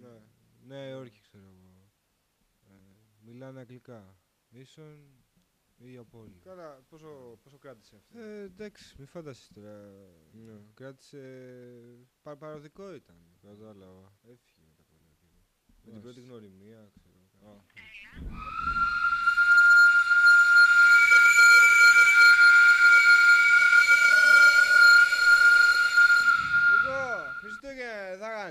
Ναι. Νέα Υόρκη, ξέρω εγώ. Ε, μιλάνε αγγλικά. Ίσον ή απόλυτα. Καλά, πόσο, πόσο κράτησε αυτό; Ε, εντάξει, μη φανταστείς τώρα. Ναι. Κράτησε. Πα, παροδικό ήταν. Κατάλαβα. Έφυγε μετά από λίγο καιρό. Με την Μάλιστα. πρώτη γνωριμία, ξέρω.